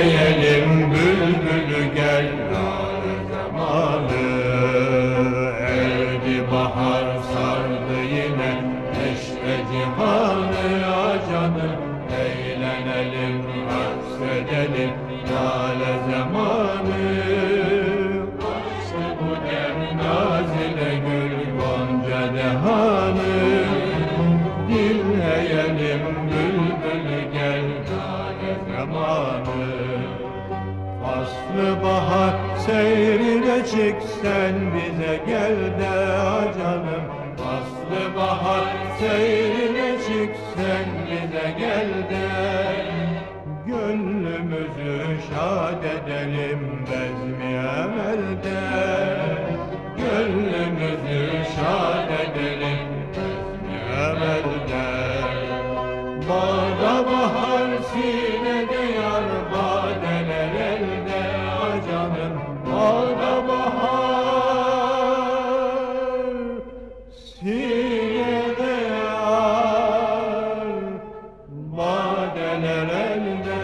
Eğleyelim bülbülü gel nar zamanı. Erdi bahar sardı yine neşte cihanı acanı. Eğlenelim hasredelim lale zamanı. İşte bu der nazile gül gonca dehanı. Dinleyelim bülbülü Faslı bahar seyrine çık sen bize gel de canım Faslı bahar seyrine çık sen bize gel de. Gönlümüzü şad edelim bezmi emelde acanım Bağda bahar sinede yar. Badeler elde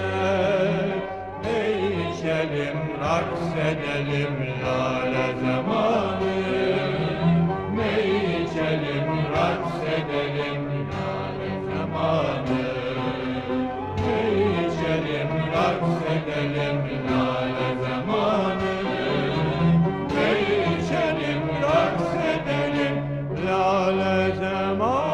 Ey içelim raks edelim lale zamanı. Ey içelim raks edelim lale zamanı. Ey içelim raks edelim them all.